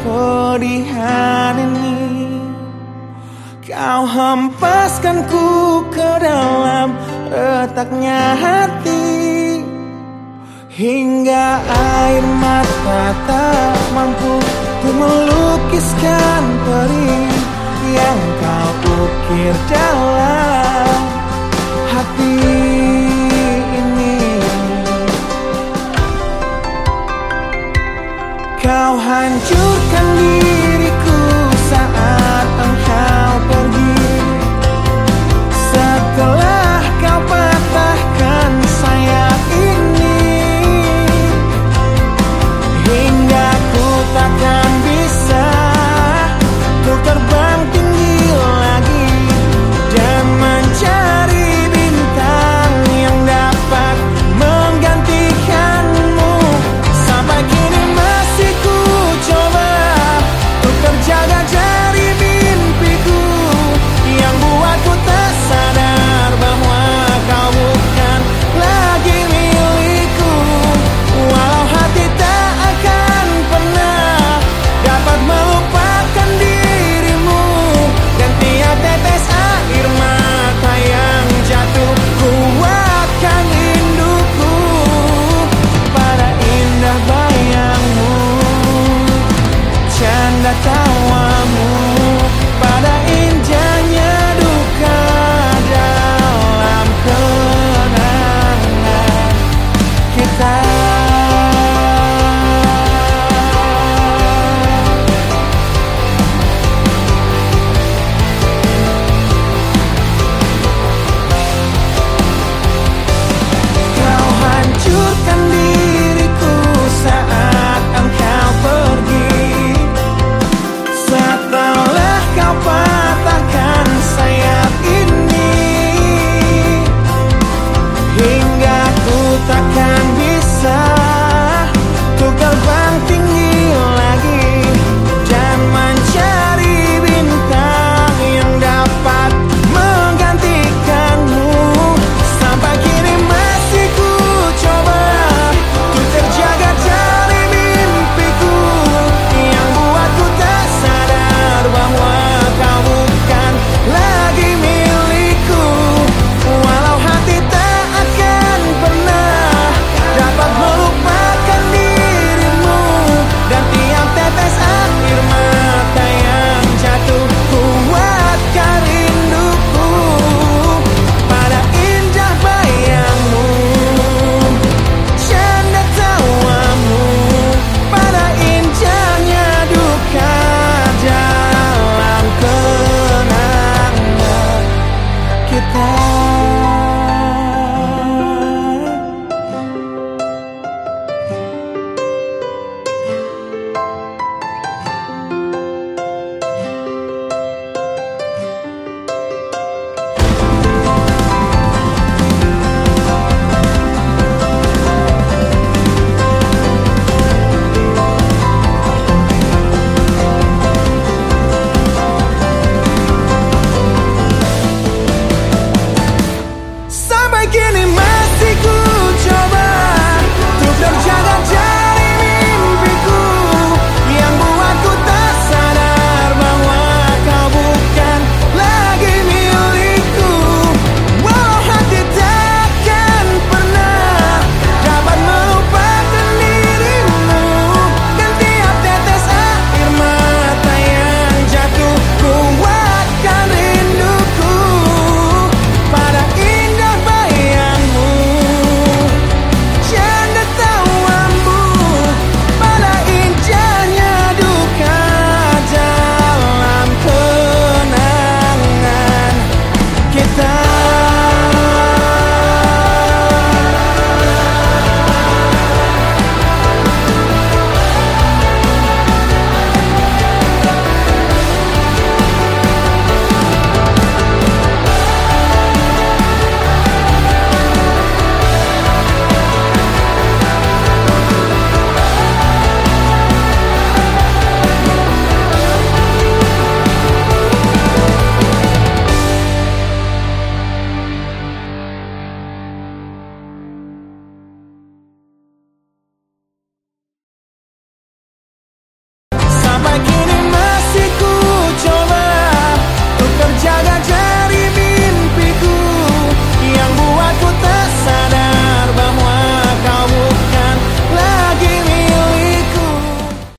kepedihan ini. Kau hempaskanku ke dalam retaknya hati. Hingga air mata tak mampu Untuk melukiskan perih. kau hancurkan diri.